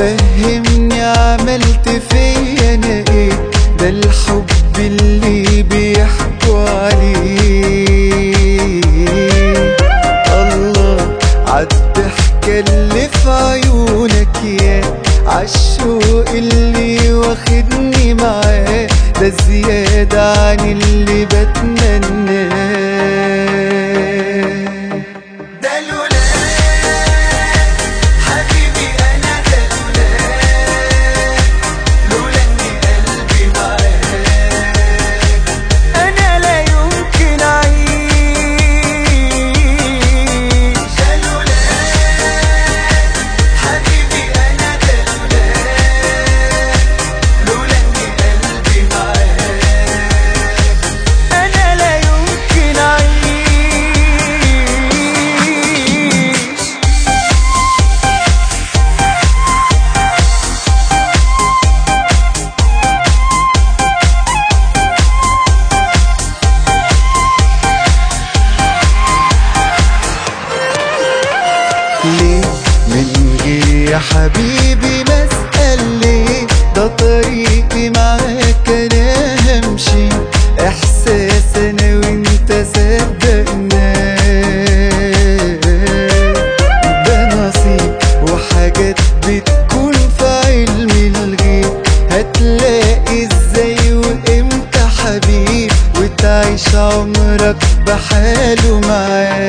فهمني عملت فيا أنا إيه؟ ده الحب اللي بيحكوا عليه. الله عالضحكة اللي في عيونك يا عالشوق اللي واخدني معاه. ده زيادة عن اللي بتمنى ليه من غير يا حبيبي بسأل ليه ده طريقي معاك أنا همشي. احساس أنا وإنت صدقنا. ده نصيب وحاجات بتكون في علم الغيب. هتلاقي إزاي وإمتى حبيب؟ وتعيش عمرك بحاله معاه